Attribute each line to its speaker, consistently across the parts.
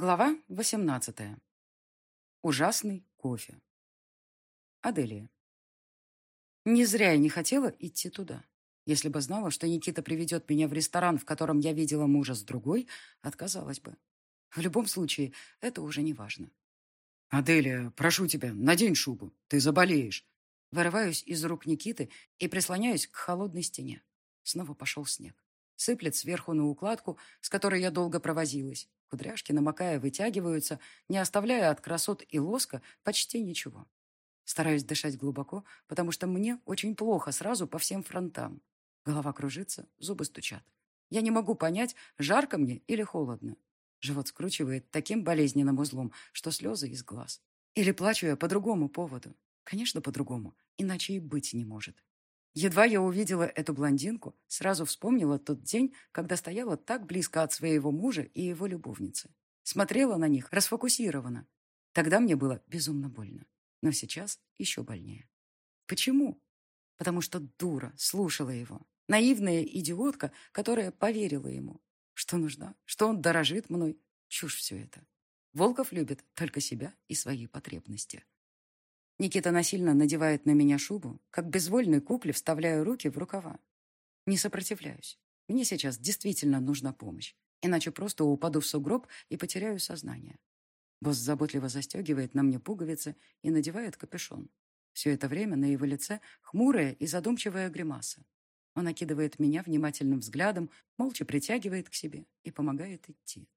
Speaker 1: Глава 18. Ужасный кофе. Аделия. Не зря я не хотела идти туда. Если бы знала, что Никита приведет меня в ресторан, в котором я видела мужа с другой, отказалась бы. В любом случае, это уже не важно.
Speaker 2: «Аделия, прошу тебя, надень шубу. Ты заболеешь».
Speaker 1: Вырываюсь из рук Никиты и прислоняюсь к холодной стене. Снова пошел снег. Сыплет сверху на укладку, с которой я долго провозилась. Кудряшки, намокая, вытягиваются, не оставляя от красот и лоска почти ничего. Стараюсь дышать глубоко, потому что мне очень плохо сразу по всем фронтам. Голова кружится, зубы стучат. Я не могу понять, жарко мне или холодно. Живот скручивает таким болезненным узлом, что слезы из глаз. Или плачу я по другому поводу. Конечно, по-другому, иначе и быть не может. Едва я увидела эту блондинку, сразу вспомнила тот день, когда стояла так близко от своего мужа и его любовницы. Смотрела на них расфокусированно. Тогда мне было безумно больно. Но сейчас еще больнее. Почему? Потому что дура слушала его. Наивная идиотка, которая поверила ему. Что нужна, что он дорожит мной. Чушь все это. Волков любит только себя и свои потребности. Никита насильно надевает на меня шубу, как безвольной кукле вставляю руки в рукава. Не сопротивляюсь. Мне сейчас действительно нужна помощь, иначе просто упаду в сугроб и потеряю сознание. Босс заботливо застегивает на мне пуговицы и надевает капюшон. Все это время на его лице хмурая и задумчивая гримаса. Он окидывает меня внимательным взглядом, молча притягивает к себе и помогает идти.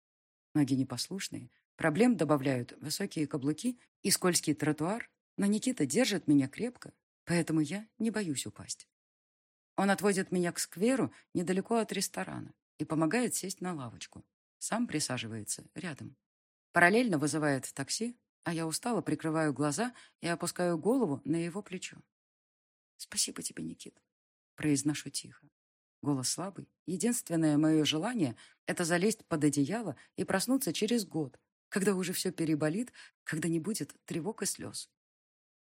Speaker 1: Ноги непослушные, проблем добавляют высокие каблуки и скользкий тротуар, но Никита держит меня крепко, поэтому я не боюсь упасть. Он отводит меня к скверу недалеко от ресторана и помогает сесть на лавочку. Сам присаживается рядом. Параллельно вызывает такси, а я устало прикрываю глаза и опускаю голову на его плечо. «Спасибо тебе, Никит», — произношу тихо. Голос слабый. Единственное мое желание — это залезть под одеяло и проснуться через год, когда уже все переболит, когда не будет тревог и слез.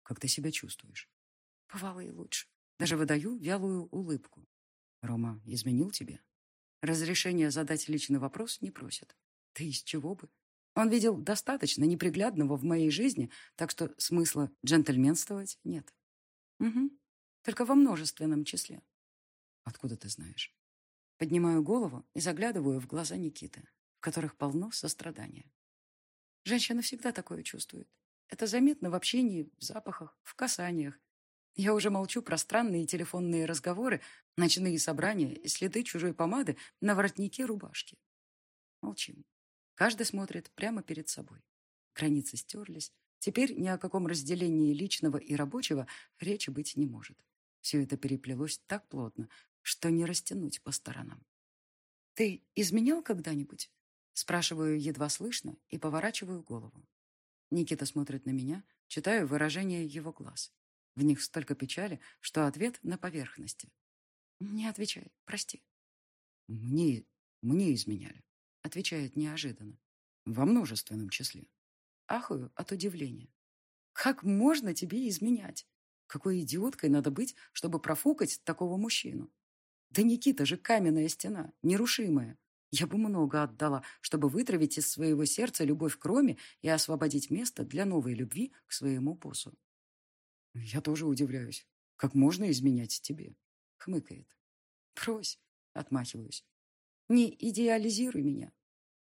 Speaker 2: Как ты себя чувствуешь?
Speaker 1: Бывало и лучше. Даже выдаю вялую улыбку.
Speaker 2: Рома изменил тебе?
Speaker 1: Разрешение задать личный вопрос не просит. Ты из чего бы? Он видел достаточно неприглядного в моей жизни, так что смысла джентльменствовать нет. Угу. Только во множественном числе.
Speaker 2: Откуда ты знаешь?
Speaker 1: Поднимаю голову и заглядываю в глаза Никиты, в которых полно сострадания. Женщина всегда такое чувствует. Это заметно в общении, в запахах, в касаниях. Я уже молчу про странные телефонные разговоры, ночные собрания и следы чужой помады на воротнике рубашки. Молчим. Каждый смотрит прямо перед собой. Границы стерлись. Теперь ни о каком разделении личного и рабочего речи быть не может. Все это переплелось так плотно, что не растянуть по сторонам. «Ты изменял когда-нибудь?» Спрашиваю едва слышно и поворачиваю голову. Никита смотрит на меня, читаю выражение его глаз. В них столько печали, что ответ на поверхности. «Не отвечай, прости».
Speaker 2: «Мне, мне изменяли», — отвечает неожиданно. «Во множественном числе».
Speaker 1: Ахаю от удивления. «Как можно тебе изменять? Какой идиоткой надо быть, чтобы профукать такого мужчину? Да Никита же каменная стена, нерушимая. Я бы много отдала, чтобы вытравить из своего сердца любовь к Роме и освободить место для новой любви к своему боссу.
Speaker 2: Я тоже удивляюсь. Как можно изменять тебе?
Speaker 1: Хмыкает. Брось, отмахиваюсь. Не идеализируй меня.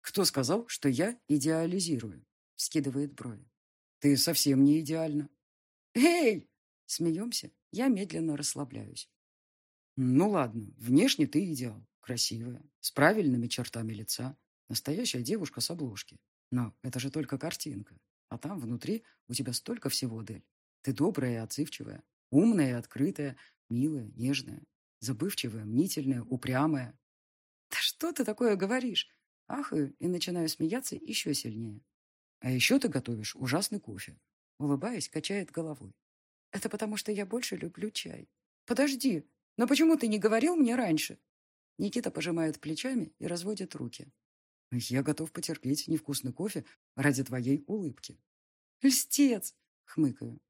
Speaker 2: Кто сказал, что я идеализирую?
Speaker 1: Скидывает брови.
Speaker 2: Ты совсем не идеальна.
Speaker 1: Эй! Смеемся, я медленно расслабляюсь.
Speaker 2: Ну ладно, внешне ты идеал. Красивая, с правильными чертами лица. Настоящая девушка с обложки. Но это же только картинка. А там внутри у тебя столько всего, Дель. Ты добрая и отзывчивая, умная и открытая, милая, нежная, забывчивая, мнительная, упрямая.
Speaker 1: Да что ты такое говоришь? Ахаю и начинаю смеяться еще сильнее.
Speaker 2: А еще ты готовишь ужасный кофе.
Speaker 1: Улыбаясь, качает головой. Это потому, что я больше люблю чай. Подожди, но почему ты не говорил мне раньше? Никита пожимает плечами и разводит руки.
Speaker 2: Я готов потерпеть невкусный кофе ради твоей улыбки.
Speaker 1: Льстец! Хмыкаю.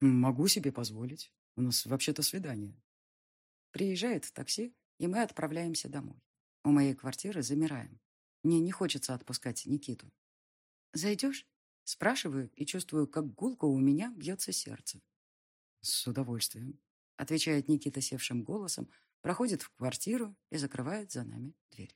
Speaker 2: Могу себе позволить. У нас вообще-то свидание.
Speaker 1: Приезжает такси, и мы отправляемся домой. У моей квартиры замираем. Мне не хочется отпускать Никиту. «Зайдешь?» Спрашиваю и чувствую, как гулко у меня бьется сердце.
Speaker 2: «С удовольствием», —
Speaker 1: отвечает Никита севшим голосом, проходит в квартиру и закрывает за нами дверь.